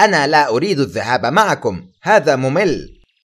أنا لا أريد الذهاب معكم. هذا ممل.